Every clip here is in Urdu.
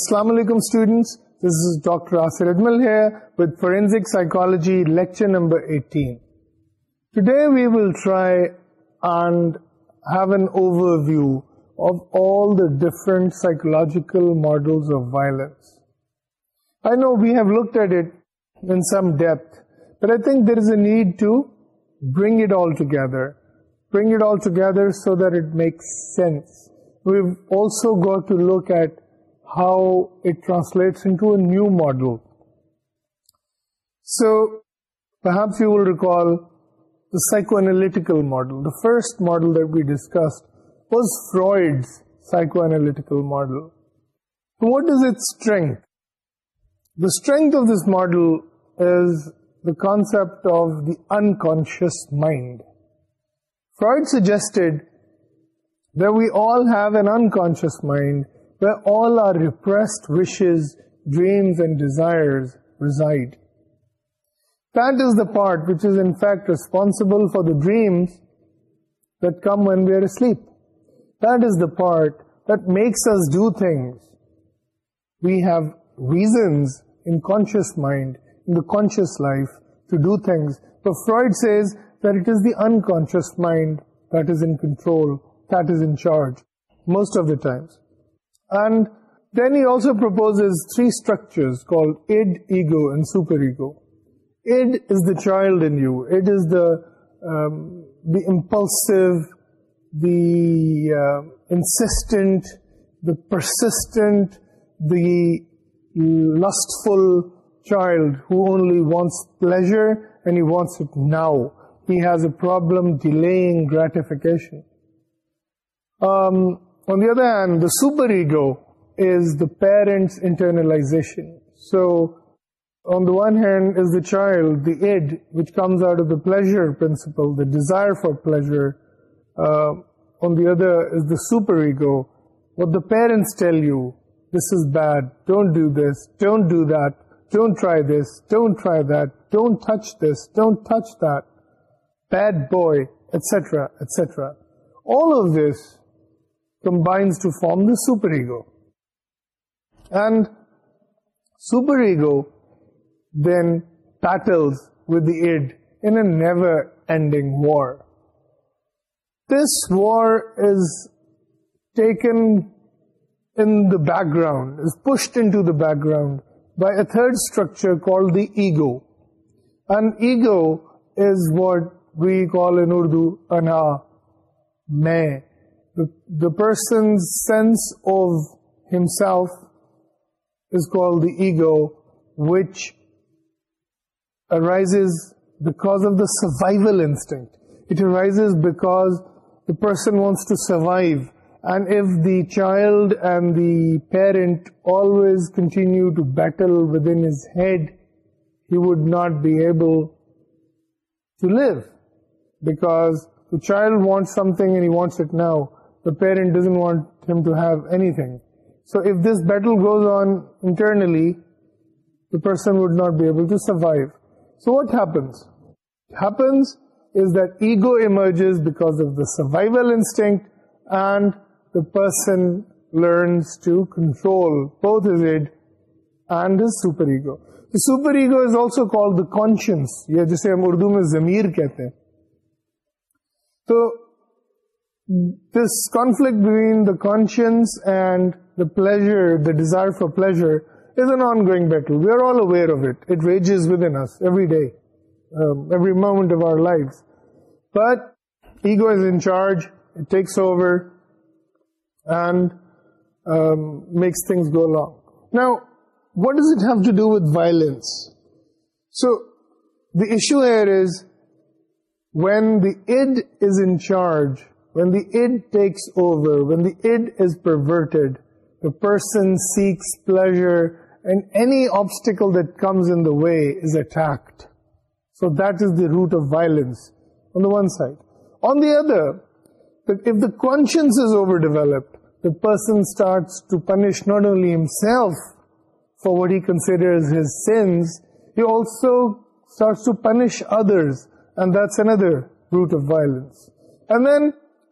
السلام علیکم I think there is a need to bring together so that it makes we've also go to look at how it translates into a new model. So perhaps you will recall the psychoanalytical model. The first model that we discussed was Freud's psychoanalytical model. And what is its strength? The strength of this model is the concept of the unconscious mind. Freud suggested that we all have an unconscious mind all are request dreams and desire that is the part which responsible for the dreams them Wade we are slip this the part that makes us do thing we have reasons in cause the in control charge most of the times three structure ego id is the چائلڈنٹنٹ distasteful child who only wants pleasure ends it now has a problem deal gratification other hand the super ego is the parents internalisation so the one hand is the child the id comes for pleasure other ego the parents tell you this is bad don't do this don't do don't try this don't try don't bad boy this combines to form the super ego and super ego then battle id over this war is taken background background by a third structure ego and ego is what we call undo a The person's sense of himself is called the ego, which arises because of the survival instinct. It arises because the person wants to survive. And if the child and the parent always continue to battle within his head, he would not be able to live, because the child wants something and he wants it now. Parent doesn't want to ہیلٹر ego super ego is also conscious یا جسے ہم اردو میں زمیر کہتے ہیں تو this conflict between the conscience and the pleasure, the desire for pleasure, is an ongoing battle. We are all aware of it. It rages within us every day, um, every moment of our lives. But ego is in charge. It takes over and um, makes things go along. Now, what does it have to do with violence? So, the issue here is, when the id is in charge, when the id suit violence per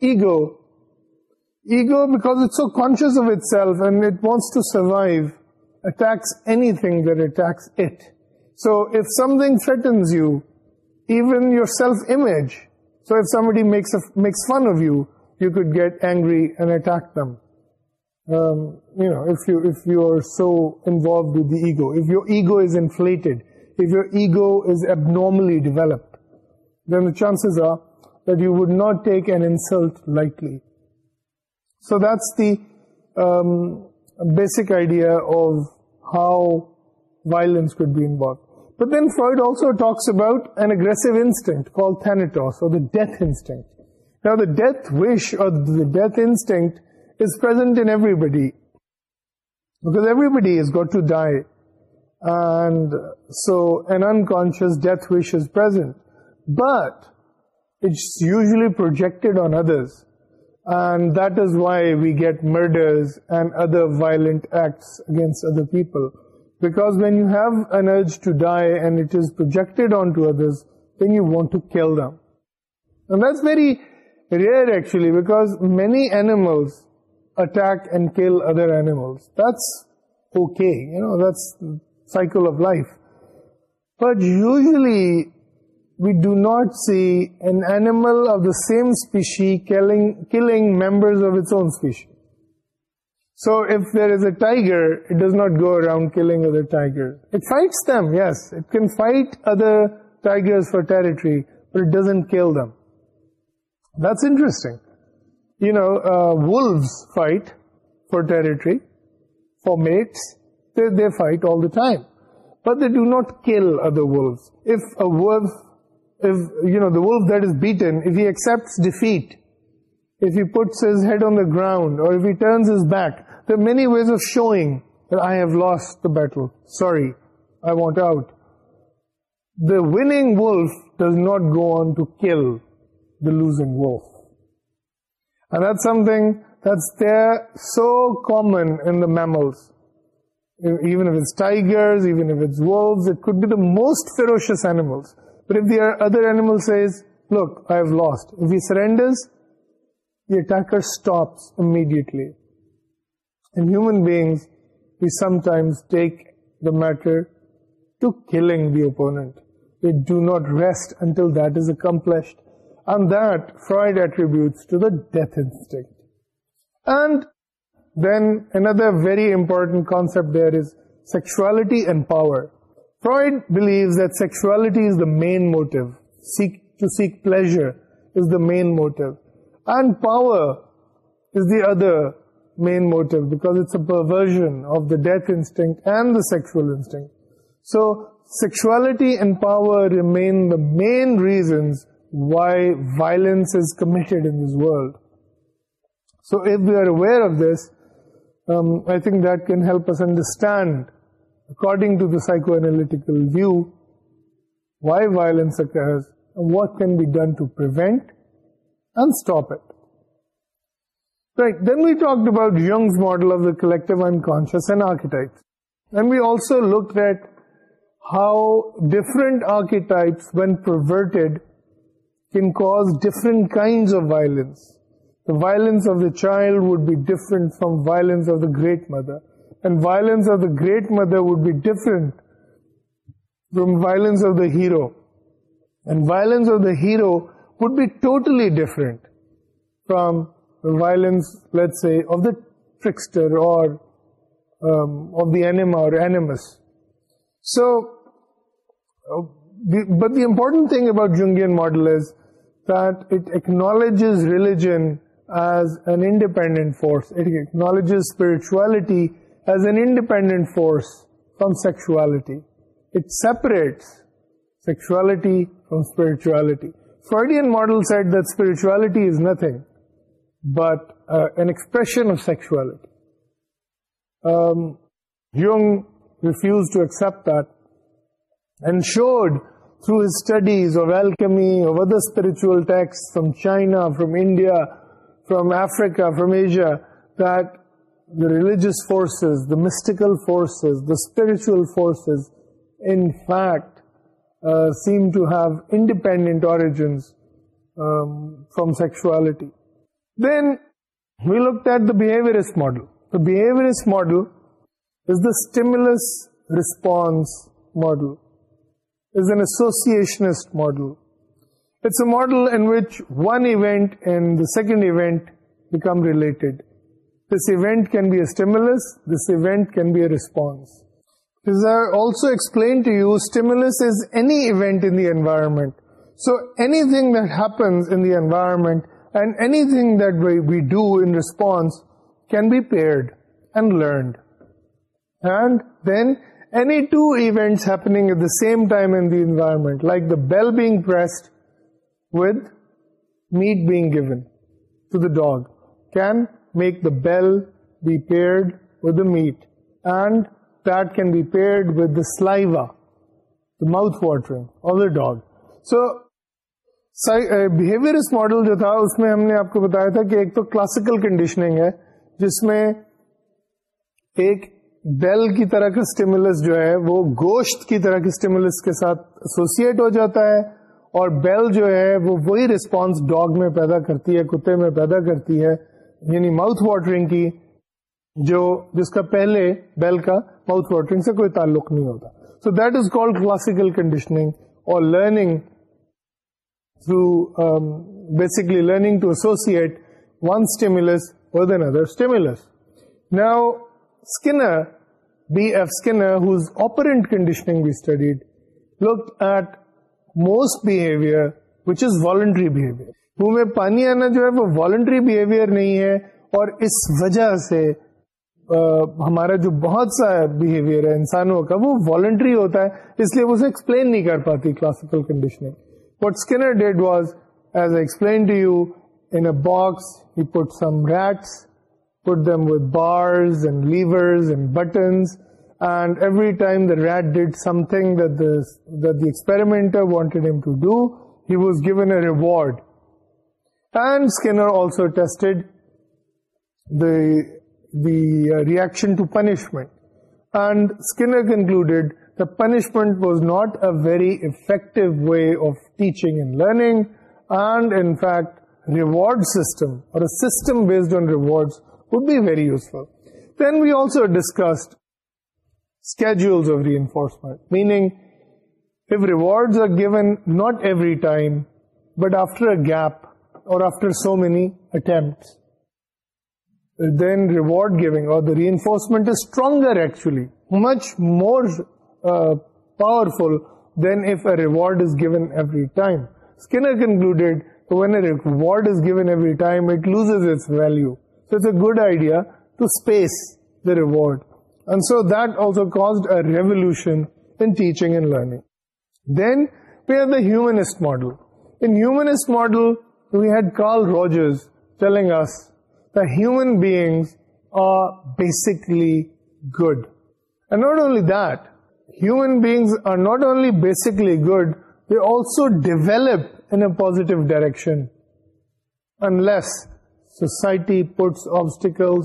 ego is intact your ego is abnormally developed وا chances are you would not take an insult likely so that's the basic idea of violence could be انو then Freud also talks about انسٹنٹنٹری بڑی because everybody is got to die so an in کو It's usually projected on others, and that is why we get murders and other violent acts against other people. Because when you have an urge to die and it is projected onto others, then you want to kill them. And that's very rare actually, because many animals attack and kill other animals. That's okay, you know, that's the cycle of life. But usually we do not see an animal of the same species killing members of its own species. So if there is a tiger, it does not go around killing other tigers. It fights them, yes. It can fight other tigers for territory, but it doesn't kill them. That's interesting. You know, uh, wolves fight for territory, for mates. They fight all the time. But they do not kill other wolves. If a wolf ground many ways of showing lost bill want out the wing was not go to kill the losing something the so common میملسر most ferocious animal other animal we surrenders immediately matter to killing the opponent do not rest until this a کمپلسڈ and died attribute then another very important concept this sexuality and power Freud believes that sexuality is the main motive. To seek pleasure is the main motive. And power is the other main motive, because it's a perversion of the death instinct and the sexual instinct. So sexuality and power remain the main reasons why violence is committed in this world. So if we are aware of this, um, I think that can help us understand according to the psycho analytical view why violence what can bat and stop attack about یگ model of the collective unconscious لاؤ ڈیفرنٹس what pattern cause different kind of violence violence of the child would bat from violence of the great mother violence of the great mother be different from violence the hero violence of the hero be totally different from violence so the important thing models religion as an independent فورسالجز spirituality as an independent force from sexuality. It separates sexuality from spirituality. Freudian model said that spirituality is nothing but uh, an expression of sexuality. Um, Jung refused to accept that and showed through his studies of alchemy, of other spiritual texts from China, from India, from Africa, from Asia, that the religious forces, the mystical forces, the spiritual forces, in fact, uh, seem to have independent origins um, from sexuality. Then we looked at the behaviorist model. The behaviorist model is the stimulus response model, is an associationist model. It's a model in which one event and the second event become related. This event can be items this event can be a response or of ایسپلینسپانس keeping at the same time like the bell being paired with meat bag گ dog can make the bell be paired with meat and saliva, can be watering of the dog so behaviourist model جو تھا اس میں ہم نے آپ کو بتایا تھا کہ ایک تو کلاسیکل کنڈیشننگ ہے جس میں ایک بیل کی طرح کا اسٹیمولس جو ہے وہ گوشت کی طرح کے اسٹیمولس کے ساتھ ایسوسیٹ ہو جاتا ہے اور بیل جو ہے وہ وہی ریسپانس ڈاگ میں پیدا کرتی ہے کتے میں پیدا کرتی ہے یعنی ماؤتھ واٹرنگ کی جو جس کا پہلے بیل کا ماؤتھ واٹرنگ سے کوئی تعلق نہیں ہوتا so that is classical conditioning اور learning through basically learning to associate one stimulus with N other now Skinner B F Skinner whose operant conditioning be studied look at most behaviour which is voluntary behaviour منہ میں پانی آنا جو ہے وہ والنٹری بہیویئر نہیں ہے اور اس وجہ سے ہمارا جو بہت سا بہیویئر ہے انسانوں کا وہ والنٹری ہوتا ہے اس لیے وہ اسے ایکسپلین نہیں کر پاتی classical condition what did was as a explain to to you in box he he put put some some rats them bars and and and levers buttons every time the rat did thing experiment wanted do was given a reward ration to punishment the punishment was not a very effect way of teaching reward system based on rewards would be very useful then we also discussed scared of reinforcement meaning rewards are given not every time but after a gap after so many attempts stronger more power good idea to space reward so دلسو کازڈنگ and learning then P R the ہاڈلسٹ model we had Carl Rogers چلیں گا good so develop in direction society puts obstacle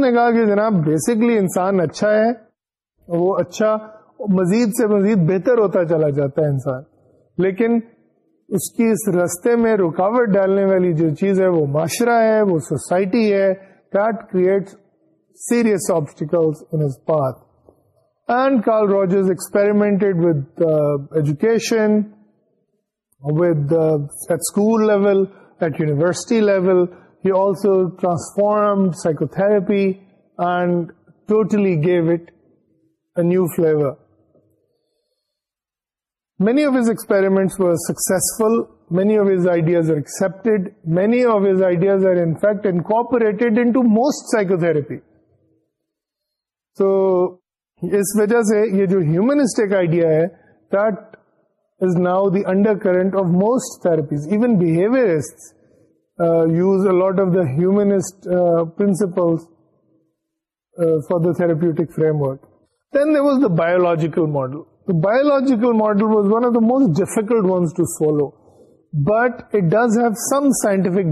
نے کہا کہ جناب بیسکلی انسان اچھا ہے وہ اچھا مزید سے مزید بہتر ہوتا چلا جاتا ہے انسان لیکن اس کی اس رستے میں رکاوٹ ڈالنے والی جو چیز ہے وہ معاشرہ ہے وہ سوسائٹی ہے that create serious obstacle education with at school level at university level he also transform psychotherapy and totally give it a new flavour many of experiments many of ideas are accept many of ideas are in fact and coated psychotherapy so اس وجہ سے یہ جو ہیومنسٹک آئیڈیا ہے that is now the undercurrent of most therapies even behaviourist use a lot of the humanist principle for the therapeutic framework then the was the biological model biological model was one of the most difficult follow but it does he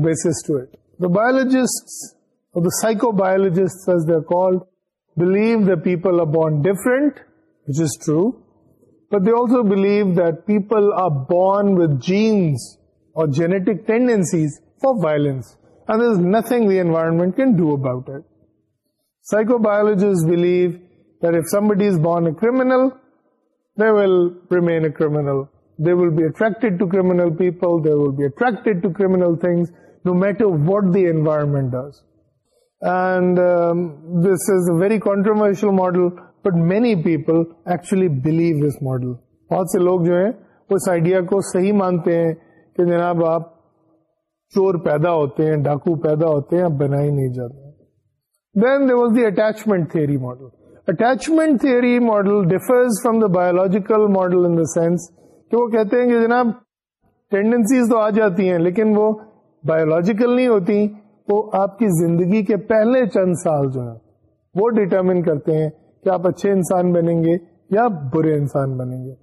بیسولوجکو biologist believe the people different but they also believe the people are born with genes اور genetic tendencies of violence it is nothing we environment can do about it psychobiologist believe درٹ somebody is born a criminal they will remain a criminal. They will be attracted to criminal people. They will be attracted to criminal things, no matter what the environment does. And um, this is a very controversial model, but many people actually believe this model. بہت سے لوگ جو ہیں وہ اس آئیڈیا کو صحیح مانتے ہیں کہ جناب آپ چور پیدا ہوتے ہیں ڈاکو پیدا ہوتے ہیں آپ بنا ہی نہیں جاتے then they was the attachment theory model attachment theory model differs from the biological model in the sense کہ وہ کہتے ہیں کہ جناب ٹینڈنسیز تو آ جاتی ہیں لیکن وہ بایولوجیکل نہیں ہوتی وہ آپ کی زندگی کے پہلے چند سال جو ہیں وہ ڈیٹرمن کرتے ہیں کہ آپ اچھے انسان بنیں گے یا برے انسان بنیں گے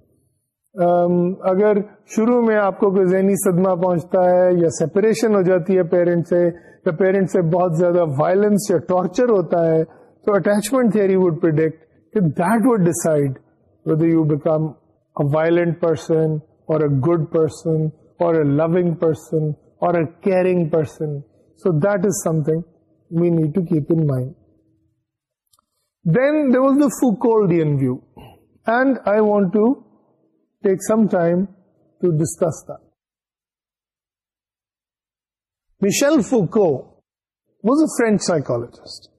Um, اگر شروع میں آپ کو کوئی ذہنی صدمہ پہنچتا ہے یا سپریشن ہو جاتی ہے پیرنٹ سے یا پیرنٹ سے بہت زیادہ وائلنس یا ٹارچر ہوتا ہے اٹیچمنٹ تھری ووڈکٹ کہ دائڈ ویکم ا وائلنٹ پرسن اور اے گرسن اور this something to keep in mind then the was the Foucault and I want to take some time to discuss دشل Foucault French psychologist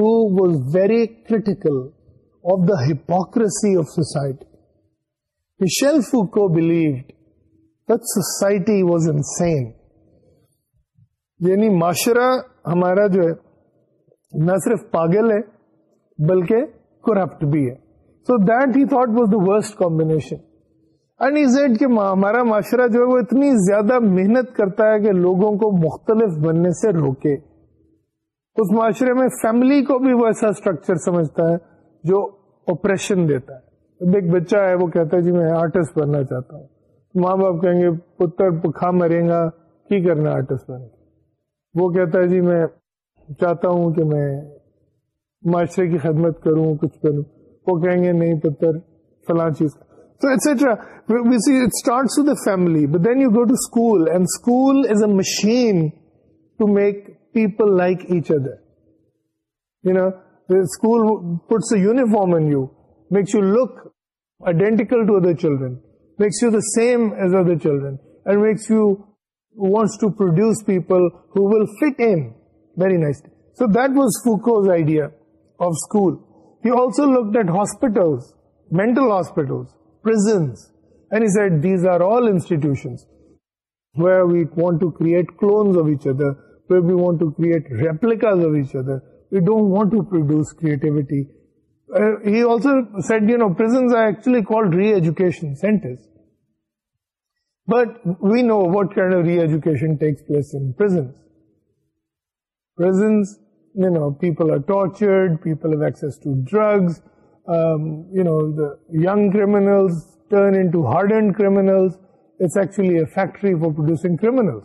was very critical of the hypocrisy of society society. Michel Foucault believed that was insane یعنی معاشرہ ہمارا جو ہے نہ صرف پاگل ہے بلکہ کرپٹ بھی ہے so that he thought was the worst combination and کہ ہمارا معاشرہ جو ہے وہ اتنی زیادہ محنت کرتا ہے کہ لوگوں کو مختلف بننے سے روکے اس معاشرے میں فیملی کو بھی وہ ایسا اسٹرکچر سمجھتا ہے جو اپریشن دیتا ہے ایک بچہ ہے وہ کہتا ہے جی میں آرٹسٹ بننا چاہتا ہوں ماں باپ کہیں گے پتر پکھا مرے گا کی کرنا آرٹسٹ بن کے وہ کہتا ہے جی میں چاہتا ہوں کہ میں معاشرے کی خدمت کروں کچھ کروں وہ کہیں گے نہیں پتر فلاں چیز کا تو etcetera family but then you go to school and school is a machine to make people like each other you know school puts you and you makes you look identical to other childrens you the same as other children makes you wants to produce people nicest so that was Foucault's idea of school you also look that hospital میں یگ ٹرن ہارڈنٹلی factory for produce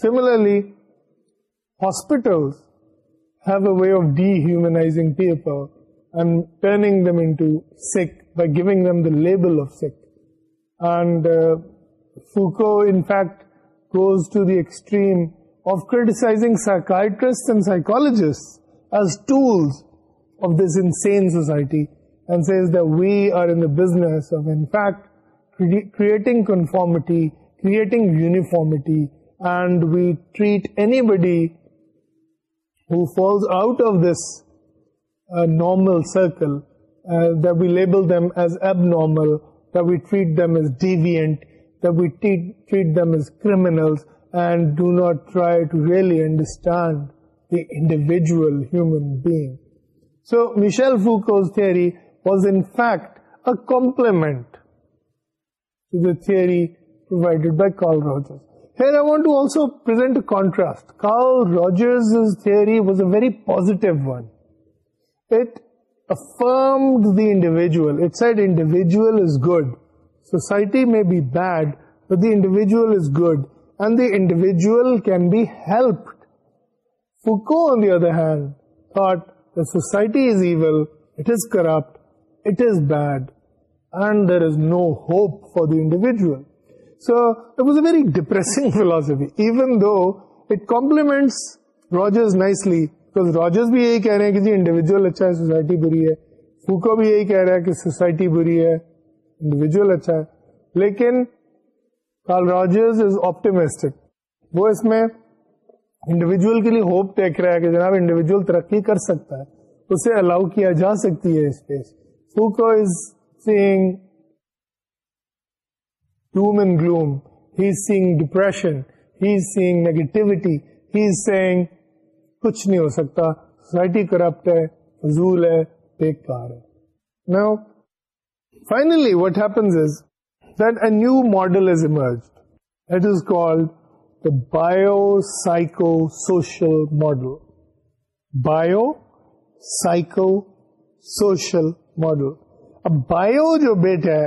similarly hospital have a way of D ہومیزنگ people label goes to the ای ایکسٹریم آف کر وی آرزنسٹی کریئٹنگ یونیفارمٹی ی بڑی ہو fall out of this normal سرکلارمل do not try to really understand individual human being so Michel Foucault's theory was int implemented by Carl Rogers گینڈ the individual can be help Foucault hand thought the society is even it is corrupt it is bad and there is no hope for the individual so it was a philosophy even though it complement بھی یہی کہہ رہے ہیں سوسائٹی بریو بھی یہی کہہ رہے سوسائٹی بری ہے انڈیویجل اچھا ہے لیکن وہ اس میں انڈیویجل کے لیے ہوپ دیکھ رہا ہے کہ جناب انڈیویجل ترقی کر سکتا ہے اسے الاؤ کیا جا سکتی ہے اسپیس فوکو از سیگ and gloom seeing seeing depression. negativity. saying society corrupt ہے فضول ہے finally what that a new model is is called bio psycho social model bio psycho social model اب بایو جو بیٹ ہے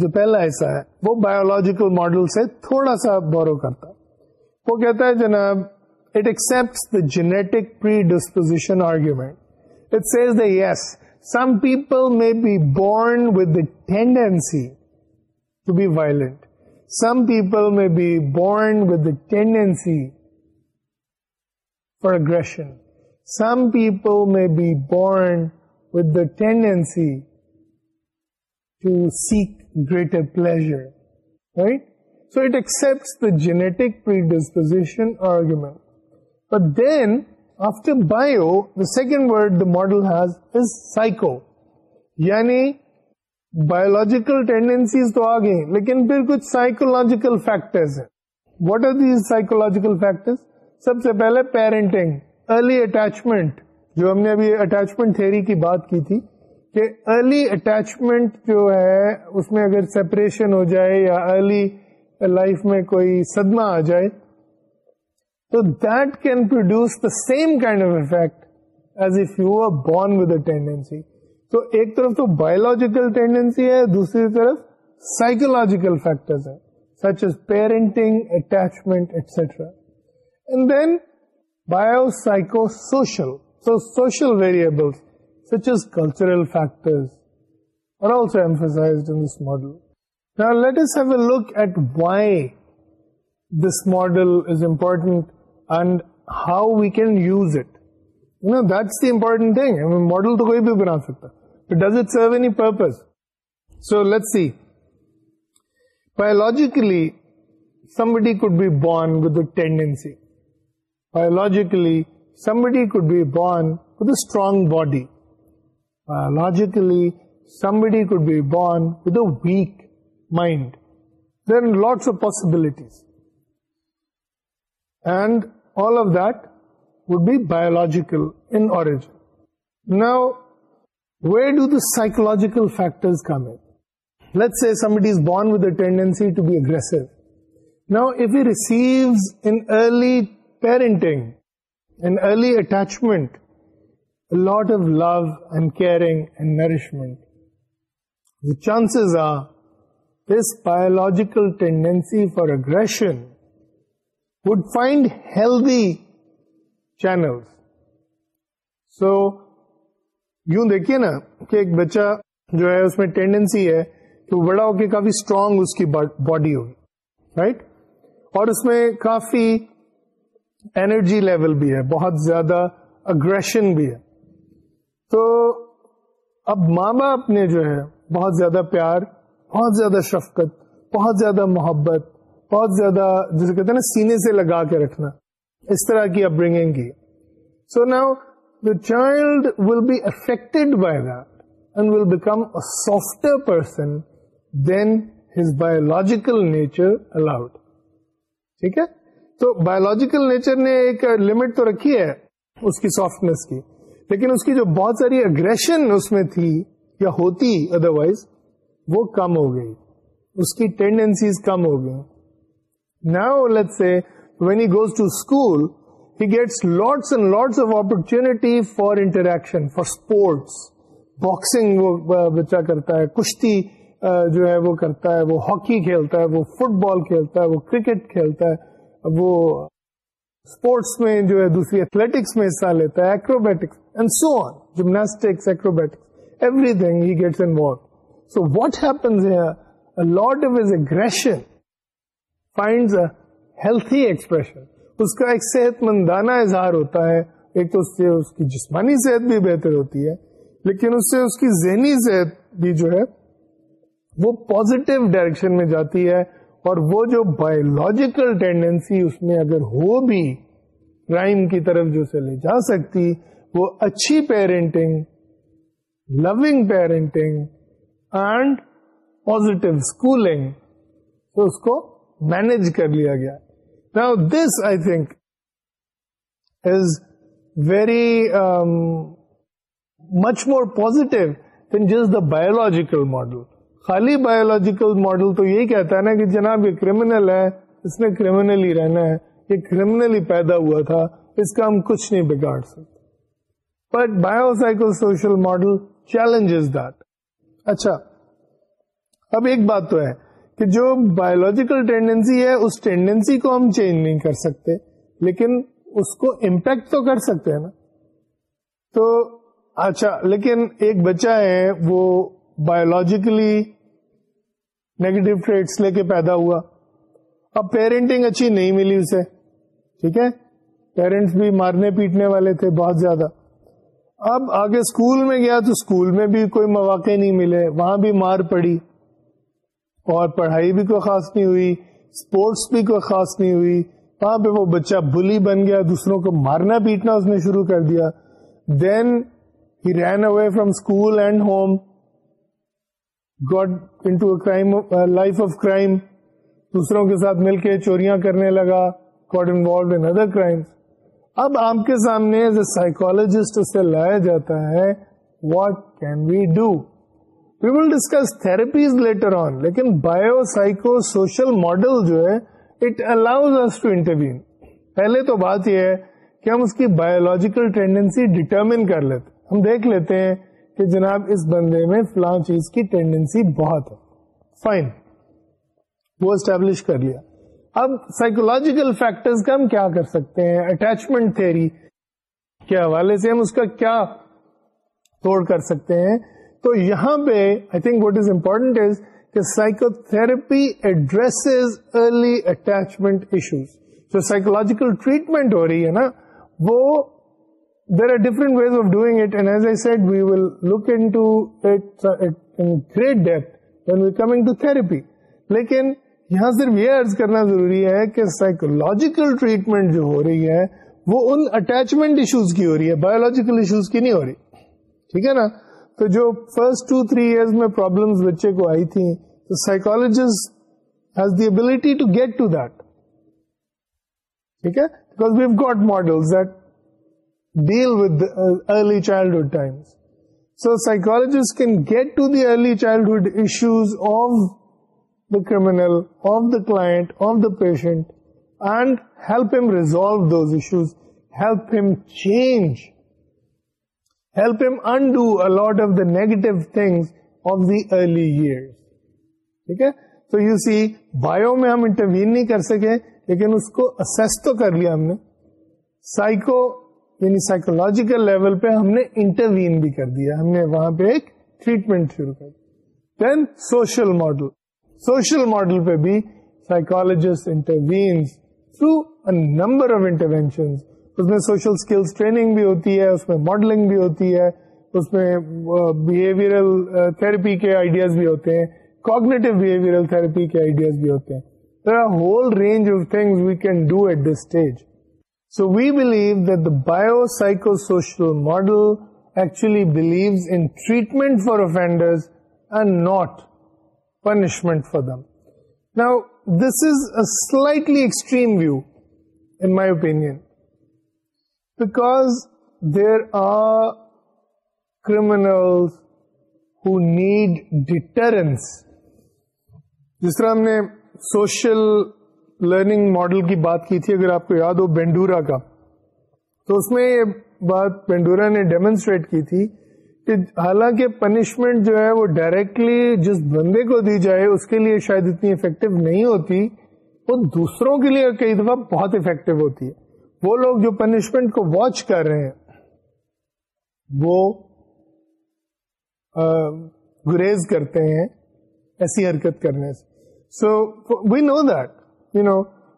جو پہلا حصہ ہے وہ بایولوجیکل ماڈل سے تھوڑا سا بورو کرتا وہ کہتا ہے جناب it accept the genetic predisposition argument it says the yes some people may be born with the tendency to be violent some people may be born with the tendency for aggression some people may be born with the tendency to seek greater پلیزرائٹ so it accept the جینےشن argument then after bio second would modulo یعنی بایولوجیکل ٹینڈینسیز تو آ گئی لیکن پھر کچھ سائکولوجیکل فیکٹرس ہیں what are these psychological factor سب سے پہلے پیرنٹنگ ارلی اٹیچمنٹ جو ہم نے ابھی اٹیچمنٹ تھری کی بات کی تھی کہ ارلی اٹیچمنٹ جو ہے اس میں اگر سیپریشن ہو جائے یا ارلی لائف میں کوئی صدمہ آ جائے تو that can produce the same kind of effect as if you are born with a tendency تو ایک طرف تو بایولوجیکل ٹینڈینسی ہے دوسری طرف سائیکولوجیکل فیکٹرز ہیں such as parenting attachment etcetera and then bio psycho social so social variables such as cultural factors model is important and how we can use اٹسارٹنٹ model تو کوئی بھی بنا سکتا بٹ ڈز اٹ سروی پر somebody could be بورنڈنسی biologically somebody could be born strong body لمڈی کارن weak mind that's of possibilities and all of دجیکل no way the psychological factors born وسی to be aggressive no if receive parenting a lot of love and caring and nourishment. The chances are this biological tendency for aggression would find healthy channels. So, یوں دیکھیے نا کہ ایک بچہ جو ہے اس میں ٹینڈنسی ہے کہ وہ بڑا ہو کے کافی اسٹرانگ اس کی باڈی ہوگی رائٹ اور اس میں کافی انرجی لیول بھی ہے بہت زیادہ اگریشن بھی ہے تو اب ماں باپ نے جو ہے بہت زیادہ پیار بہت زیادہ شفقت بہت زیادہ محبت بہت زیادہ جسے کہتے ہیں نا سینے سے لگا کے رکھنا اس طرح کی اپ برنگنگ کی so now the child will be affect by and will become a softer person then his biological nature allowed ٹھیک ہے تو بایولوجیکل نیچر نے ایک لمٹ تو رکھی ہے اس کی سافٹنیس کی لیکن اس کی جو بہت ساری اگریشن اس میں تھی یا ہوتی ادروائز وہ کم ہو گئی اس کی کم ہو گئی سے when he goes to school he gets lots and lots of opportunity for interaction for sports boxing وہ بچہ کرتا ہے کشتی جو ہے وہ کرتا ہے وہ ہاکی کھیلتا ہے وہ فٹ بال کھیلتا ہے وہ کرکٹ کھیلتا ہے وہ اسپورٹس میں جو ہے دوسری ایتھلیٹکس میں حصہ لیتا ہے acrobatics and so on gymnastics acrobatics everything he gets involve so what happens lot of is aggression find healthy expression اس کا ایک صحت مندانہ اظہار ہوتا ہے ایک تو اس سے اس کی جسمانی صحت بھی بہتر ہوتی ہے لیکن اس سے اس کی ذہنی صحت بھی جو ہے وہ پازیٹو ڈائریکشن میں جاتی ہے اور وہ جو بایولوجیکل ٹینڈنسی اس میں اگر ہو بھی کرائم کی طرف جو لے جا سکتی وہ اچھی parenting loving parenting and positive schooling تو اس کو مینج کر لیا گیا this I think is very much more positive than جس دا بایولوجیکل ماڈل خالی بایولوجیکل ماڈل تو یہی کہتا ہے نا کہ جناب یہ کریمنل ہے اس نے کریمنل ہی رہنا ہے یہ کریمنل ہی پیدا ہوا تھا اس کا ہم کچھ نہیں بگاڑ سکتے but bio cycle social model challenge is that اچھا اب ایک بات تو ہے کہ جو بایولوجیکل ٹینڈنسی ہے اس ٹینڈنسی کو ہم چینج نہیں کر سکتے لیکن اس کو امپیکٹ تو کر سکتے ہیں نا تو اچھا لیکن ایک بچہ ہے وہ بایولوجیکلی نیگیٹو ٹریٹس لے کے پیدا ہوا اب پیرنٹنگ اچھی نہیں ملی اسے ٹھیک ہے پیرنٹس بھی مارنے پیٹنے والے تھے بہت زیادہ اب آگے اسکول میں گیا تو اسکول میں بھی کوئی مواقع نہیں ملے وہاں بھی مار پڑی اور پڑھائی بھی کوئی خاص نہیں ہوئی اسپورٹس بھی کوئی خاص نہیں ہوئی وہاں پہ وہ بچہ بلی بن گیا دوسروں کو مارنا پیٹنا اس نے شروع کر دیا then he ran away from school and home got into a crime life of crime دوسروں کے ساتھ مل کے چوریاں کرنے لگا in ادر کرائمس اب آپ کے سامنے ایز اے سائیکولوجسٹ اسے لایا جاتا ہے what can we do we will discuss therapies later on لیکن بایو سائیکو سوشل ماڈل جو ہے it allows us to intervene پہلے تو بات یہ ہے کہ ہم اس کی بایولوجیکل ٹینڈینسی ڈیٹرمن کر لیتے ہم دیکھ لیتے ہیں کہ جناب اس بندے میں فلاں چیز کی ٹینڈنسی بہت ہے فائن وہ اسٹیبلش کر لیا اب سائیکولوجیکل فیکٹرز کا ہم کیا کر سکتے ہیں اٹیچمنٹ تھیری کے حوالے سے ہم اس کا کیا توڑ کر سکتے ہیں تو یہاں پہ I think what is important is کہ psycho therapy address early attachment issues جو سائیکولوجیکل ٹریٹمنٹ ہو رہی ہے نا وہ great we coming to uh, therapy. لیکن یہاں صرف یہ ارض کرنا ضروری ہے کہ سائیکولوجیکل ٹریٹمنٹ جو ہو رہی ہے وہ ان اٹیچمنٹ ایشوز کی ہو رہی ہے بایولوجیکل ایشوز کی نہیں ہو رہی ٹھیک ہے نا تو جو فرسٹ ٹو تھری ایئر میں پرابلم بچے کو آئی تھی تو psychologist has the ability to get to that ٹھیک ہے because we've got model that deal with early childhood times so سائکولوجس get to the early childhood issues of the client of the patient and help resolve help ہم چینج ہیلپ ہم انو a lot of the negative things of the early year ٹھیک ہے تو یو سی بایو میں ہم انٹروین نہیں کر سکے لیکن اس کو اسس تو کر لیا ہم نے سائیکو یعنی سائیکولوجیکل لیول پہ ہم نے انٹروین بھی کر دیا ہم نے وہاں پہ ایک ٹریٹمنٹ شروع کر دی then social model social model پہ بھی psychologist intervene through number of intervention اس میں سوشل اسکلس ٹریننگ بھی ہوتی ہے اس میں ماڈلنگ بھی ہوتی ہے اس میں بہیویئر تھراپی کے آئیڈیاز بھی ہوتے ہیں کوگنیٹو بہیویئر تھراپی کے آئیڈیاز بھی ہوتے ہیں whole range of we can do at this stage we believe the بایوسائکو social model actually believes in treatment for offender and not punishment for them now this is utterly extreme view in my opinion because there are کرنس جسرا ہم نے سوشل لرننگ ماڈل کی بات کی تھی اگر آپ کو یاد ہو بینڈورا کا تو اس میں یہ بات بینڈورا نے ڈیمونسٹریٹ کی تھی کہ حالانکہ پنشمنٹ جو ہے وہ ڈائریکٹلی جس بندے کو دی جائے اس کے لیے شاید اتنی افیکٹو نہیں ہوتی وہ دوسروں کے لیے کئی دفعہ بہت افیکٹو ہوتی ہے وہ لوگ جو پنشمنٹ کو واچ کر رہے ہیں وہ گریز کرتے ہیں ایسی حرکت کرنے سے so we know that you know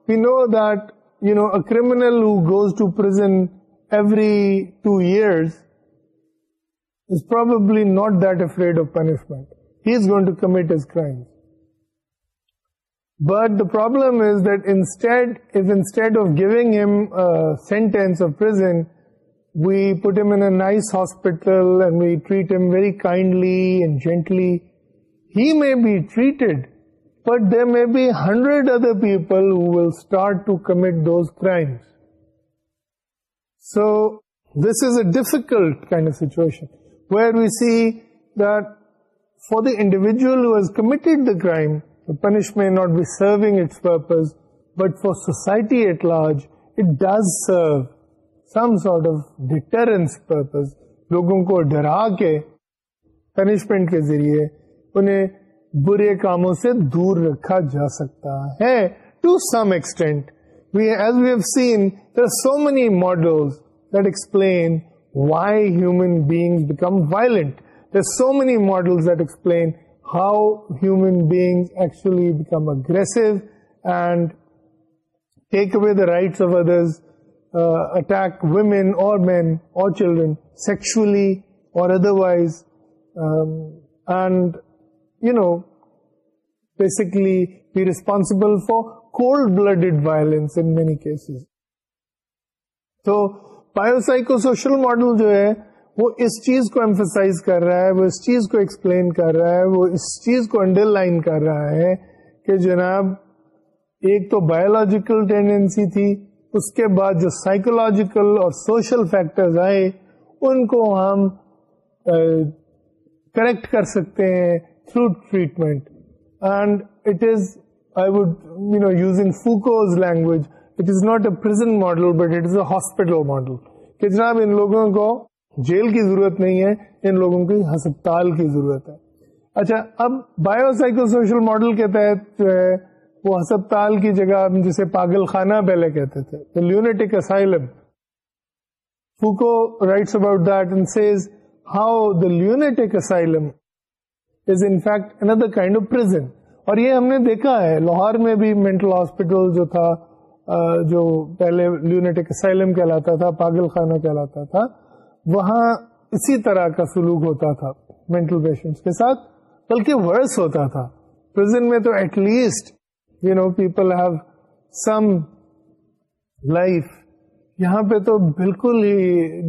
we know دونو a cruise to print every to early not the Fred of punishment going ٹوٹ ازم but that and of giving sentence we pens ہاسپٹلڈلی gently he میں ٹریٹڈ بٹ دے میں hundred of the پیپلٹ to commit crime so this is a session where the individuals committed the crime punishment not be سرپز but for society at large it does serve some sort of deterrence purpose لوگوں کو ڈرا کے پنشمنٹ کے ذریعے انہیں برے کاموں سے دور رکھا جا سکتا ہے to some extent as we have seen there so many models that explain why human hang become violent there so many models that explain how human beings actually become aggressive and take away the rights of others attack women اور مین اور چلڈرن سیکچولی اور otherwise and no basically be responsible for cold blooded violence in many cases تو بایوسائکو سوشل ماڈل جو ہے وہ اس چیز کو ایکسپلین کر رہا ہے وہ اس چیز کو انڈر لائن کر رہا ہے کہ جناب ایک تو بایولوجیکل لوجیکل ٹینڈینسی تھی اس کے بعد جو سائیکولوجیکل اور سوشل فیکٹرز آئے ان کو ہم کریکٹ کر سکتے ہیں لینگویز اٹ از نوٹ اےزنٹ model but it is a hospital model کہ جناب ان لوگوں کو جیل کی ضرورت نہیں ہے ان لوگوں کی ہسپتال کی ضرورت ہے اچھا اب بایو سائیکو سوشل ماڈل کے تحت جو ہے وہ ہسپتال کی جگہ جسے پاگل خانہ پہلے کہتے تھے the asylum Foucault writes about that and says how the asylum اور یہ ہم نے دیکھا ہے لاہور میں بھی مینٹل ہاسپٹل جو تھا جو پہلے لیونیٹک کہلاتا تھا پاگل خانہ کہلاتا تھا وہاں اسی طرح کا سلوک ہوتا تھا مینٹل پیشنٹ کے ساتھ بلکہ ورس ہوتا تھا پرزن میں تو at least you know people have some life یہاں پہ تو بالکل ہی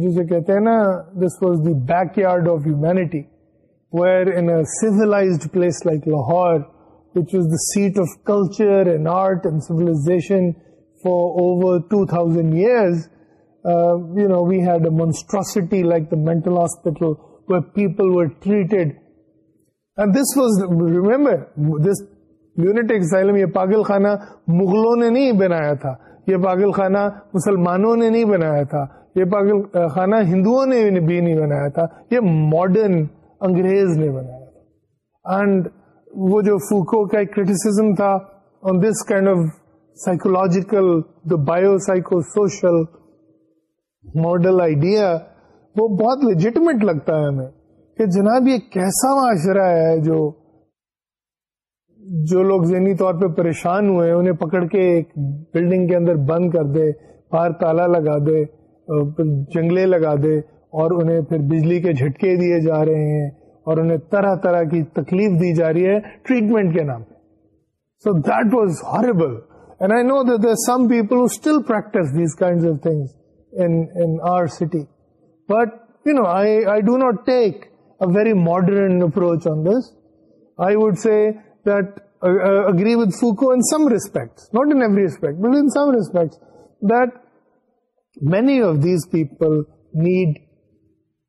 جسے کہتے ہیں نا this was the back yard of humanity where place like Lahore پیپلڈ this was remember یہ پاگل خانہ مغلوں نے نہیں بنایا تھا یہ پاگل خانہ مسلمانوں نے نہیں بنایا تھا یہ پاگل خانہ ہندوؤں نے بھی نہیں بنایا تھا یہ ماڈرن انگریز نے بنایا تھا جو سوشل ماڈل آئیڈیا وہ بہت لیجیٹمیٹ لگتا ہے ہمیں کہ جناب یہ کیسا معاشرہ ہے جو لوگ ذہنی طور پہ پریشان ہوئے انہیں پکڑ کے ایک بلڈنگ کے اندر بند کر دے باہر تالا لگا دے جنگلے لگا دے اور انہیں پھر بجلی کے جھٹکے دیے جا رہے ہیں اور انہیں طرح طرح کی تکلیف دی جا رہی ہے ٹریٹمنٹ کے نام پہ so that was herbal and I know that some people still practice these kind of things in our city but you know I do not take a very modern approach on this I would say that agree with Foucault in some فوکوکٹ not in in every respect but some that many of these people need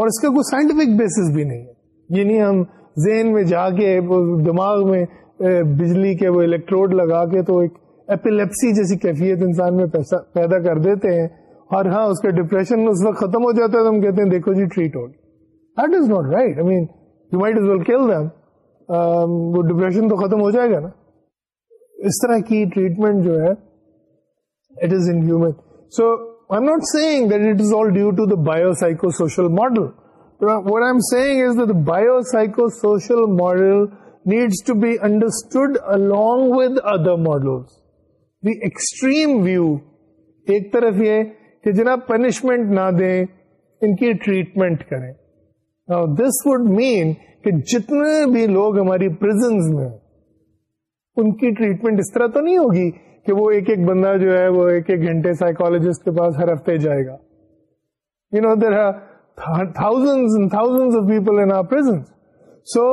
اور اس کا کوئی سائنٹیفک بیسس بھی نہیں ہے یہ نہیں ہم جا کے دماغ میں بجلی کے وہ الیکٹروڈ لگا کے تو ایک ایپیلیپسی جیسی کیفیت انسان میں پیدا کر دیتے ہیں اور ہاں اس کا ڈپریشن اس وقت ختم ہو جاتا ہے تو ہم کہتے ہیں دیکھو جی treat that is not right I mean you might as well them وہ ڈپریشن تو ختم ہو جائے گا نا اس طرح کی ٹریٹمنٹ جو ہے it is in human so I'm not saying that it is all due to the biopsychosocial model. What I'm saying is that the biopsychosocial model needs to be understood along with other models. The extreme view, ایک طرف یہ کہ جناب پنشمنٹ نہ دیں ان کی ٹریٹمنٹ کریں دس وڈ مین کہ جتنے بھی لوگ ہماری پرزنز میں ان کی ٹریٹمنٹ اس طرح تو نہیں ہوگی کہ وہ ایک ایک بندہ جو ہے وہ ایک ایک گھنٹے سائکالوجیسٹ کے پاس ہر ہفتے جائے گا you know there thousand thousand of people in تھا so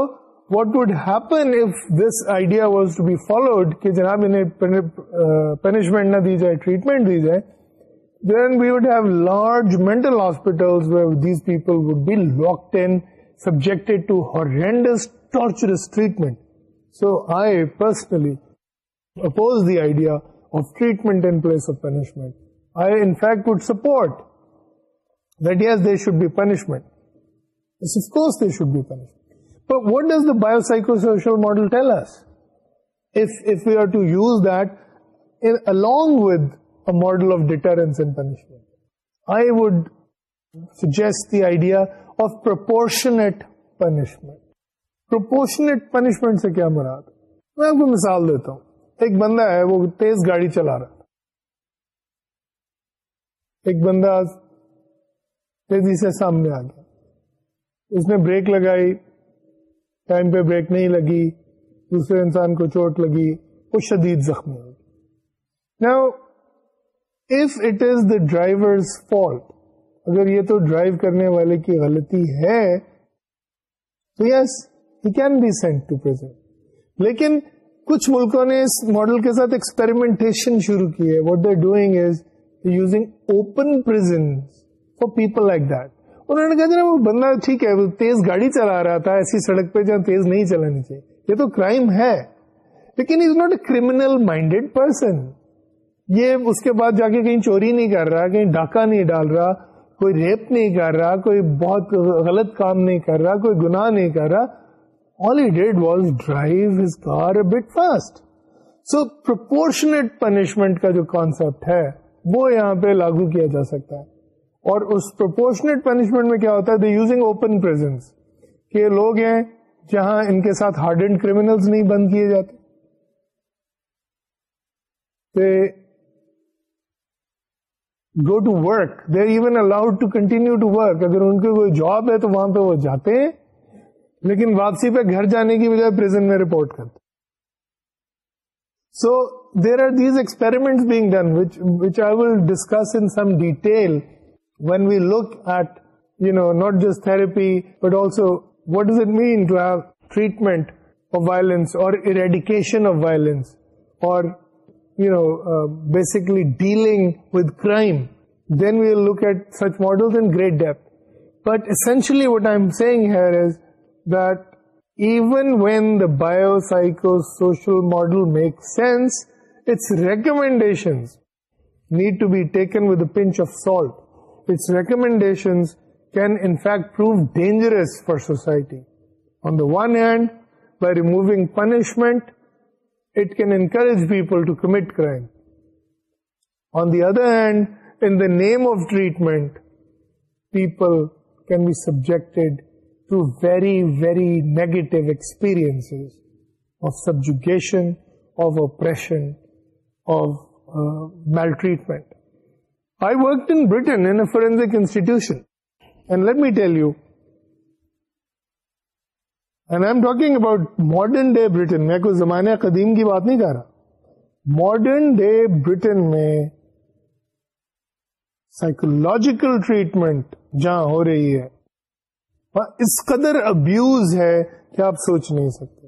what would happen if this idea was to be followed کہ جناب انہیں پنشمنٹ نہ دی جائے ٹریٹمنٹ دی جائے then we would have large mental hospital these people would be locked in we to subjects tortures treatment so I personally oppose the idea of treatment in place of punishment I enact what they should be punishment they should be punishment what does the biopsychosocial modelling model of deterrence and punishment I would suggest the idea of proportionate punishment proportionate punishment سے کیا مراد میں آپ کو مثال دیتا ہوں ایک بندہ ہے وہ تیز گاڑی چلا رہا تھا ایک بندہ تیزی سے سامنے آ گیا اس نے بریک لگائی ٹائم پہ بریک نہیں لگی دوسرے انسان کو چوٹ لگی وہ شدید زخمی ہو گئی it is the driver fault اگر یہ تو ڈرائیو کرنے والے کی غلطی ہے تو yes he can be sent to present لیکن کچھ ملکوں نے اس ماڈل کے ساتھ ایکسپیریمنٹیشن شروع کی ہے what they doing is using open people like that انہوں نے کہا وہ بندہ ٹھیک ہے تیز گاڑی چلا رہا تھا ایسی سڑک پہ جہاں تیز نہیں چلانی چاہیے یہ تو کرائم ہے لیکن is not a criminal minded person یہ اس کے بعد جا کے کہیں چوری نہیں کر رہا کہیں ڈاکہ نہیں ڈال رہا کوئی ریپ نہیں کر رہا کوئی بہت غلط کام نہیں کر رہا کوئی گناہ نہیں کر رہا all he did was drive his car a bit fast. So proportionate punishment کا جو concept ہے وہ یہاں پہ لاگو کیا جا سکتا ہے اور اس پرشنٹ پنشمنٹ میں کیا ہوتا ہے یوزنگ اوپن پر کہ لوگ ہیں جہاں ان کے ساتھ ہارڈ اینڈ کریمنل نہیں بند کیے جاتے go to work they even allowed to continue to work اگر ان کے کوئی جاب ہے تو وہاں پہ وہ جاتے ہیں لیکن واپسی پہ گھر جانے کی بجائے پرزن میں رپورٹ کرتے so there are these experiment being done which I will discuss in some detail when we look at you know not just therapy but also what does it mean to have treatment of violence اور اریڈیکیشن آف وائلنس اور you know basically dealing with crime then we look at such model in great but essentially what I am seeing here is that even when the biopsychosocial model makes sense, its recommendations need to be taken with a pinch of salt. Its recommendations can in fact prove dangerous for society. On the one hand, by removing punishment, it can encourage people to commit crime. On the other hand, in the name of treatment, people can be subjected very very negative experience of subjugation of oppression of maltreatment I work in Britain institution tell you and I talking about modern day Britain میں کوئی زمانۂ قدیم کی بات نہیں کہہ رہا ماڈرن ڈے بریٹن میں سائیکولوجیکل ٹریٹمنٹ جہاں ہو رہی ہے ہاں، اس قدر ابیوز ہے کہ آپ سوچ نہیں سکتے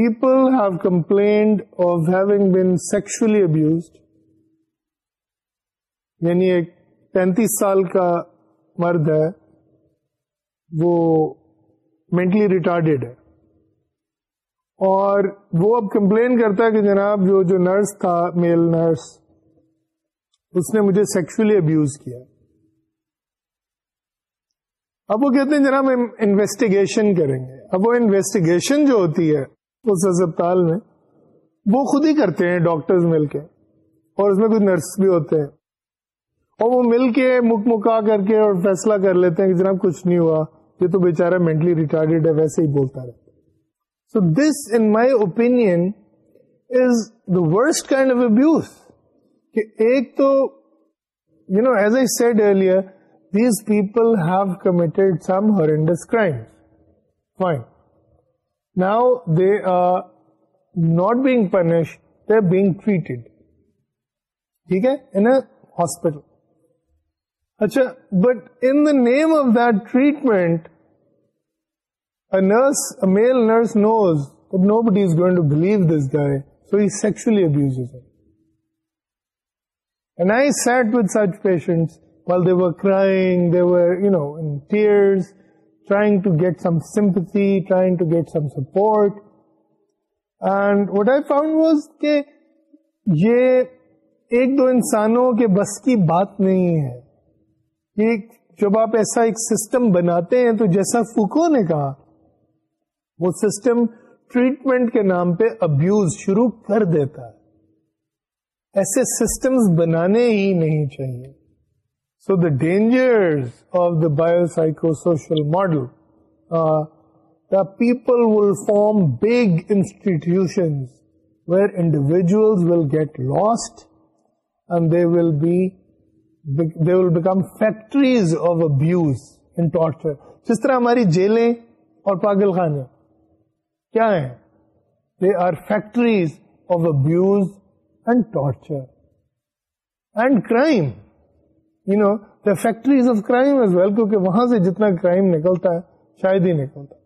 people have complained of having been sexually abused یعنی ایک پینتیس سال کا مرد ہے وہ مینٹلی ریٹارڈیڈ ہے اور وہ اب کمپلین کرتا ہے کہ جناب جو جو نرس تھا میل نرس اس نے مجھے سیکشلی ابیوز کیا اب وہ کہتے ہیں جناب ہم انویسٹیگیشن کریں گے اب وہ انویسٹیگیشن جو ہوتی ہے اس ہسپتال میں وہ خود ہی کرتے ہیں ڈاکٹرز مل کے اور اس میں کچھ نرس بھی ہوتے ہیں اور وہ مل کے مک مکا کر کے اور فیصلہ کر لیتے ہیں کہ جناب کچھ نہیں ہوا یہ تو بےچارا مینٹلی ریٹارڈیڈ ہے ویسے ہی بولتا رہتا so this in my opinion is the worst kind of abuse کہ ایک تو you know as I said earlier people have committed some her now they are not being punished there being treated ٹھیک ہے این اے ہاسپٹل اچھا but in name of treatment nurse male nurse knows nobody is going to believe this this sex and I sat with such patient well they were crying they were you know کہ یہ ایک دو انسانوں کے بس کی بات نہیں ہے جب آپ ایسا ایک سسٹم بناتے ہیں تو جیسا فوکو نے کہا وہ سسٹم ٹریٹمنٹ کے نام پہ ابیوز شروع کر دیتا ہے ایسے سسٹمز بنانے ہی نہیں چاہیے the dangers of the بایوسائکو social model people will form big institution where individual will get lost become factories of abuse and torture جس طرح ہماری جیلیں اور پاگل خانے کیا ہیں they are factories of abuse and torture and crime you know the factories of crime as well کیونکہ وہاں سے جتنا کرائم نکلتا ہے شاید ہی نکلتا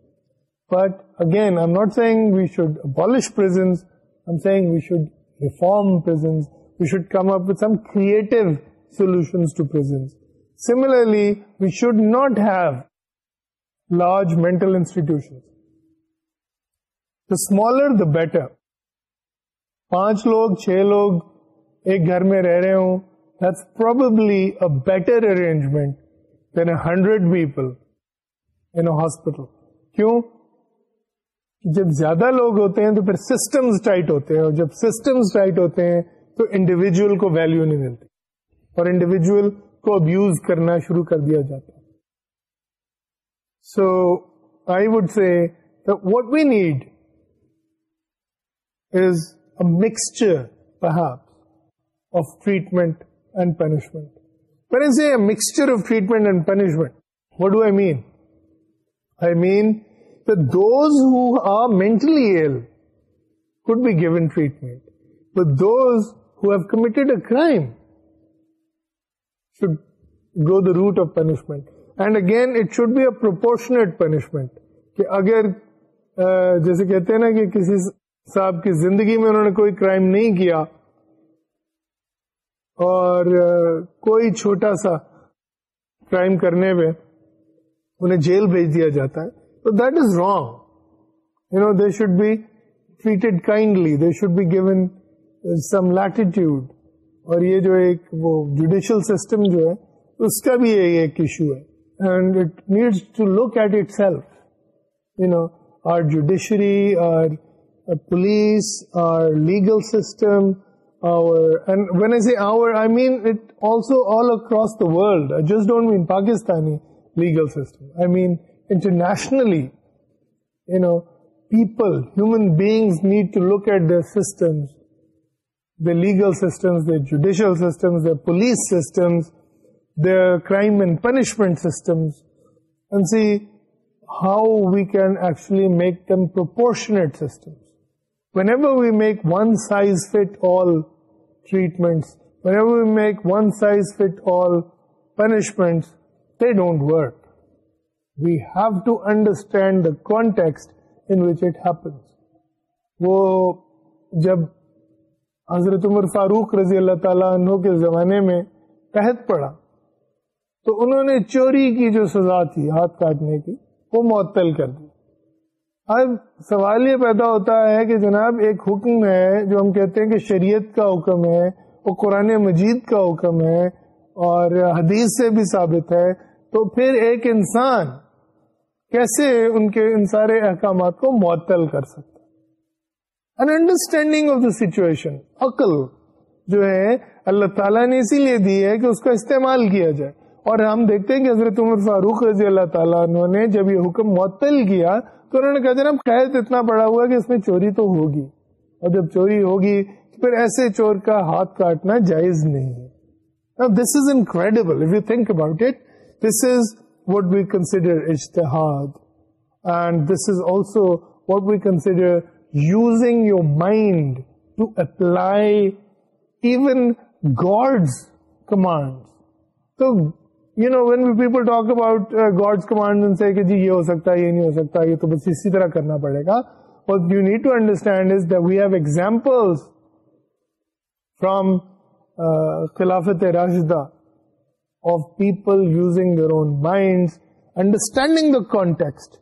but again I not seeing we should abolish prisons I seeing we should reform prisons we should come up with some creative prisons similarly we should not have large mental institution smaller the better پانچ لوگ چھ لوگ ایک گھر میں رہ رہے ہوں probably a better arrangement than a hundred people in a hospital کیوں جب زیادہ لوگ ہوتے ہیں تو پھر سسٹمز ٹائٹ ہوتے ہیں اور جب سسٹمز ٹائٹ ہوتے ہیں تو انڈیویجل کو ویلو نہیں ملتی اور انڈیویجل کو ابیوز کرنا شروع کر دیا جاتا so I would say what we need is a mixture of treatment and punishment. When I say a mixture of treatment and punishment, what do I mean? I mean that those who are mentally ill could be given treatment. But those who have committed a crime should go the route of punishment. And again, it should be a proportionate punishment. اگر جیسے کہتے ہیں نا کہ کسی صاحب کی زندگی میں انہوں نے کوئی کرائم نہیں کیا اور کوئی چھوٹا سا کرائم کرنے میں انہیں جیل بھیج دیا جاتا ہے تو that is wrong you know they should be treated kindly they should be given some latitude اور یہ جو ایک وہ جوڈیشل سسٹم جو ہے اس کا بھی یہ ایک ایشو ہے and it needs to look at itself you know our judiciary our police our legal system hour. And when I say hour, I mean it also all across the world. I just don't mean Pakistani legal system. I mean internationally, you know, people, human beings need to look at their systems, their legal systems, their judicial systems, their police systems, their crime and punishment systems, and see how we can actually make them proportionate systems. Whenever we make one size fit all treatments, whenever we make one size fit all punishments, they don't work. We have to understand the context in which it happens. وہ جب حضرت عمر فاروق رضی اللہ تعالیٰ عنہ کے زمانے میں تحت پڑا تو انہوں نے چوری کی جو سزا تھی ہاتھ کاٹنے کی وہ معطل کر دی اب سوال یہ پیدا ہوتا ہے کہ جناب ایک حکم ہے جو ہم کہتے ہیں کہ شریعت کا حکم ہے وہ قرآن مجید کا حکم ہے اور حدیث سے بھی ثابت ہے تو پھر ایک انسان کیسے ان کے ان سارے احکامات کو معطل کر سکتا in understanding of the situation عقل جو ہے اللہ تعالیٰ نے اسی لیے دی ہے کہ اس کا استعمال کیا جائے اور ہم دیکھتے ہیں کہ حضرت عمر فاروق رضی اللہ تعالیٰ نے جب یہ حکم معطل کیا تو انہوں نے کہا جناب قید اتنا بڑا ہوا کہ اس میں چوری تو ہوگی اور جب چوری ہوگی پھر ایسے چور کا ہاتھ کاٹنا جائز نہیں ہے وٹ وی کنسیڈر اشتہاد and this is also what we consider using your mind to apply even command تو you know when people talk about God's command سے کہ جی یہ ہو سکتا ہے یہ نہیں ہو سکتا یہ تو بس اسی طرح کرنا پڑے گا but you need to understand is that we have example from خلافت راشدہ of people using their own mind understanding the context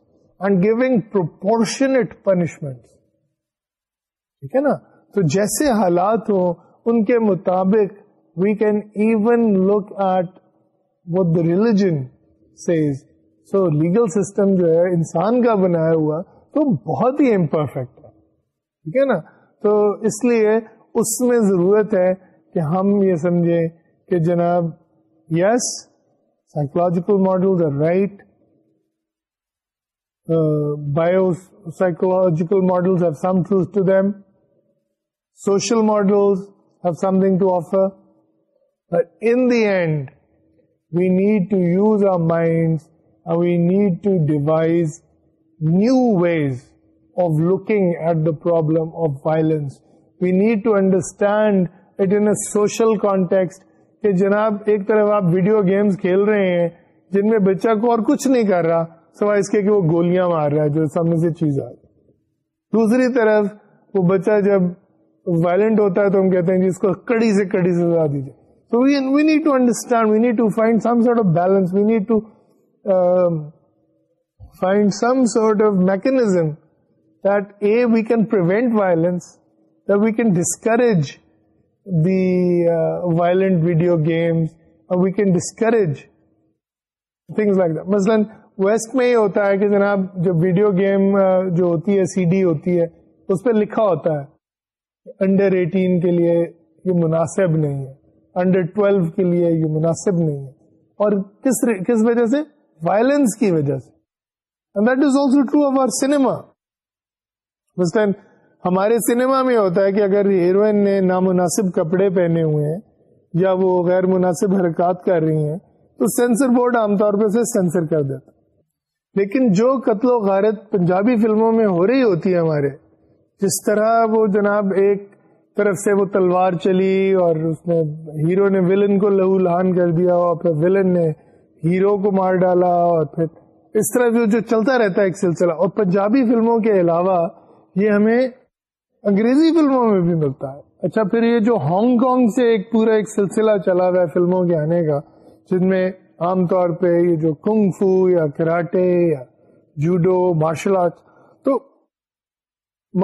and giving proportionate punishment ٹھیک ہے نا تو جیسے حالات ہوں ان کے مطابق we can even look at what the religion says so legal system جو ہے انسان کا بنایا ہوا تو بہت ہی امپرفیکٹ ہے ٹھیک ہے نا تو اس لیے اس میں ضرورت ہے کہ ہم یہ سمجھیں کہ جناب yes psychological model are right bio psychological model to them social thing to of in the end we need to use need mind we need to devise new ways of problem at the problem of violence we need to understand it social کہ جناب ایک طرف آپ ویڈیو گیمز کھیل رہے ہیں جن میں بچہ کو اور کچھ نہیں کر رہا سوائے اس کے کہ وہ گولیاں مار رہا ہے جو سامنے سے چیز آ رہی دوسری طرف وہ بچہ جب وائلنٹ ہوتا ہے تو ہم کہتے ہیں جی اس کو کڑی سے کڑی سزا دیجیے So we, we need to understand, we need to find some sort of balance, we need to um, find some sort of mechanism that A, we can prevent violence, that we can discourage the uh, violent video games, or we can discourage things like that. مثلاً ویسٹ میں یہ ہوتا ہے کہ جناب جو ویڈیو گیم جو ہوتی ہے سی ڈی ہوتی ہے اس پہ لکھا ہوتا ہے انڈر ایٹین کے لیے یہ مناسب نہیں ہے انڈر ٹویلو کے لیے یہ مناسب نہیں ہے اور کس کس وجہ سے وائلنس کی وجہ سے that is also true of our cinema اس ٹائم ہمارے سنیما میں ہوتا ہے کہ اگر ہیروئن نے نامناسب کپڑے پہنے ہوئے ہیں یا وہ غیر مناسب حرکات کر رہی ہیں تو سینسر بورڈ عام طور پہ سے سینسر کر دیتا لیکن جو قتل و غارت پنجابی فلموں میں ہو رہی ہوتی ہے ہمارے جس طرح وہ جناب ایک طرف سے وہ تلوار چلی اور اس نے ہیرو نے ولن کو لہو لہان کر دیا اور پھر ولن نے ہیرو کو مار ڈالا اور پھر اس طرح جو جو چلتا رہتا ہے ایک سلسلہ اور پنجابی فلموں کے علاوہ یہ ہمیں انگریزی فلموں میں بھی ملتا ہے اچھا پھر یہ جو ہانگ کانگ سے ایک پورا ایک سلسلہ چلا ہوا ہے فلموں کے آنے کا جن میں عام طور پہ یہ جو کنگ فو یا کراٹے یا جوڈو مارشل آرٹ تو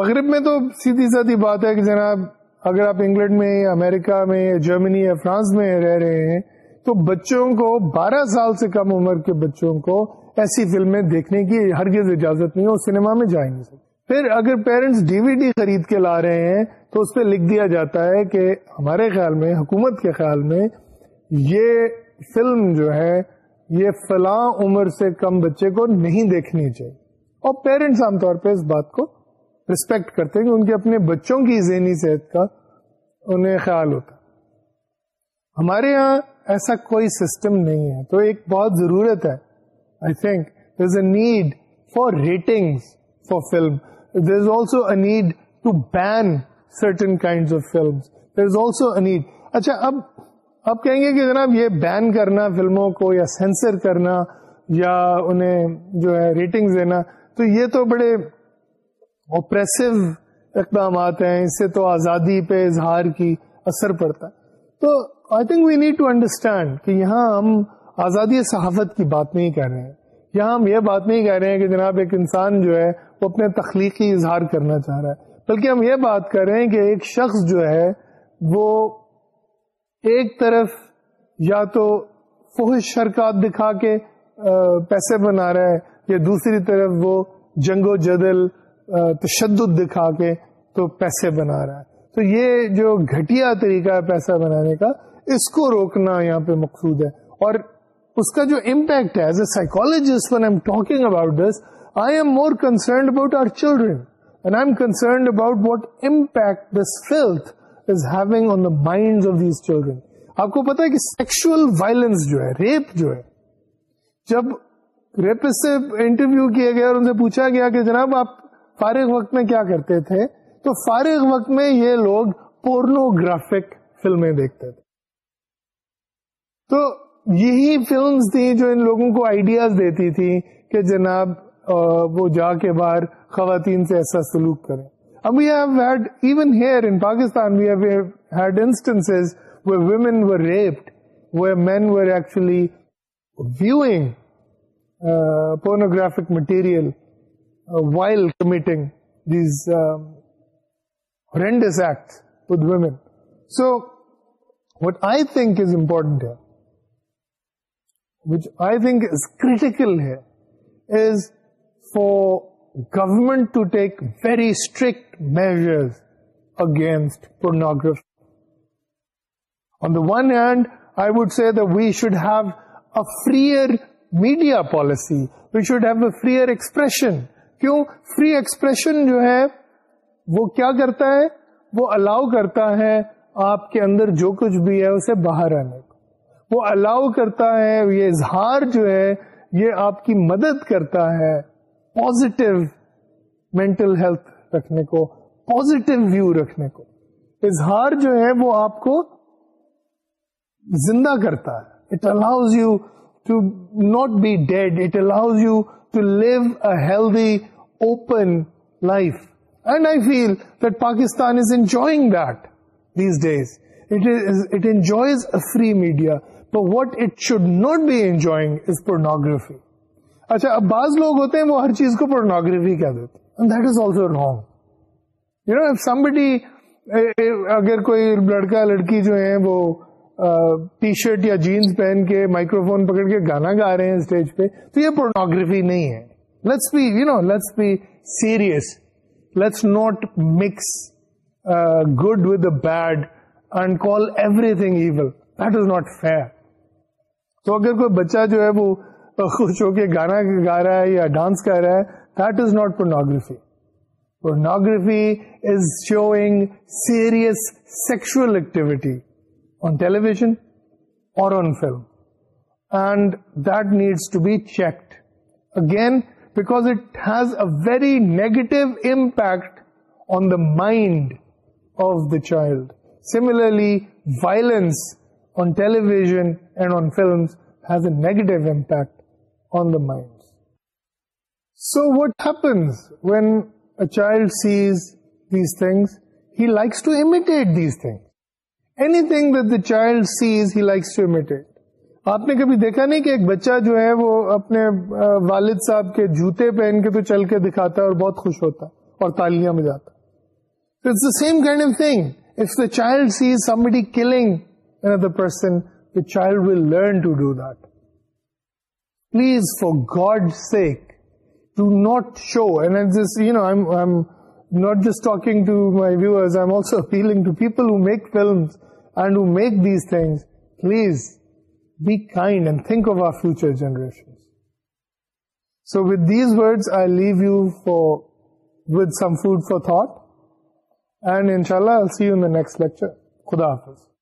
مغرب میں تو سیدھی سادی بات ہے کہ جناب اگر آپ انگلینڈ میں امریکہ میں جرمنی یا فرانس میں رہ رہے ہیں تو بچوں کو بارہ سال سے کم عمر کے بچوں کو ایسی فلمیں دیکھنے کی ہرگز اجازت نہیں ہے اور سنیما میں جائیں گے پھر اگر پیرنٹس ڈی وی ڈی خرید کے لا رہے ہیں تو اس پہ لکھ دیا جاتا ہے کہ ہمارے خیال میں حکومت کے خیال میں یہ فلم جو ہے یہ فلاں عمر سے کم بچے کو نہیں دیکھنی چاہیے اور پیرنٹس عام طور پہ اس بات کو رسپیکٹ کرتے ہیں کہ ان کے اپنے بچوں کی ذہنی صحت کا انہیں خیال ہوتا ہمارے یہاں ایسا کوئی سسٹم نہیں ہے تو ایک بہت ضرورت ہے I think there is a need for rating for film there is also a need to ban certain kind of film there is also a need اچھا اب اب کہیں گے کہ جناب یہ بین کرنا فلموں کو یا سینسر کرنا یا انہیں جو ہے ریٹنگ دینا تو یہ تو بڑے اوپریسو اقدامات ہیں اس سے تو آزادی پہ اظہار کی اثر پڑتا ہے تو I think we need to understand کہ یہاں ہم آزادی صحافت کی بات نہیں کہہ رہے ہیں یہاں ہم یہ بات نہیں کہہ رہے ہیں کہ جناب ایک انسان جو ہے وہ اپنے تخلیقی اظہار کرنا چاہ رہا ہے بلکہ ہم یہ بات کر رہے ہیں کہ ایک شخص جو ہے وہ ایک طرف یا تو فحش شرکات دکھا کے پیسے بنا رہا ہے یا دوسری طرف وہ جنگ و جدل تشدد دکھا کے تو پیسے بنا رہا ہے تو یہ جو گھٹیا طریقہ ہے پیسہ بنانے کا اس کو روکنا یہاں پہ مقصود ہے اور اس کا جو امپیکٹ ہے as a psychologist I am talking about this I am more concerned about our children and I am concerned about what impact this filth is having on the mind of these children آپ کو پتا ہے کہ سیکشل وائلنس جو ہے ریپ جو ہے جب ریپس سے انٹرویو کیا گیا اور ان سے پوچھا گیا کہ جناب آپ فارغ وقت میں کیا کرتے تھے تو فارغ وقت میں یہ لوگ پورنوگرافک فلمیں دیکھتے تھے تو یہی فلمز تھیں جو ان لوگوں کو آئیڈیاز دیتی تھی کہ جناب وہ جا کے باہر خواتین سے ایسا سلوک کریں اب we have had even here in Pakistan we have had instance actually viewing pornographic material while committing these um, horrendous acts with women. So, what I think is important here, which I think is critical here, is for government to take very strict measures against pornography. On the one hand, I would say that we should have a freer media policy. We should have a freer expression. کیوں فری ایکسپریشن جو ہے وہ کیا کرتا ہے وہ الاؤ کرتا ہے آپ کے اندر جو کچھ بھی ہے اسے باہر آنے کو وہ الاؤ کرتا ہے یہ اظہار جو ہے یہ آپ کی مدد کرتا ہے پازیٹو مینٹل ہیلتھ رکھنے کو پازیٹو ویو رکھنے کو اظہار جو ہے وہ آپ کو زندہ کرتا ہے it allows you to not be dead it allows you healthy open life پر what it should not be enjoying is pornography اچھا اب بعض لوگ ہوتے ہیں وہ ہر چیز کو پروناگرافی کہ لڑکا لڑکی جو ہے وہ ٹی شرٹ یا جینس پہن کے مائکرو فون پکڑ کے گانا گا رہے ہیں اسٹیج پہ تو یہ پورنوگرافی نہیں ہے let's be you know let's be serious let's not mix good with bad and call everything even that is not fair تو اگر کوئی بچہ جو ہے وہ خوش ہو کے گانا گا رہا ہے یا ڈانس کر رہا ہے that is not pornography pornography is showing serious sexual activity television اورگیٹو impact on the mind of the child similarly violence in and on film a negative impact on داڈ so what happens when a child sees this thing he likes to imitate these thing anything the child sees he likes mattered آپ نے کبھی دیکھا نہیں کہ ایک بچہ جو ہے وہ اپنے والد صاحب کے جوتے پہن کے تو چل کے دکھاتا ہے اور بہت خوش ہوتا اور تالیاں میں جاتا same kind of thing if the child sees somebody killing person the child will learn to do that please for God sake to not show and I am also just talking people who make film and who make these things please be kind and think of our future generation so with these words I leave you for with some food for thought ان شاء اللہ خدا حافظ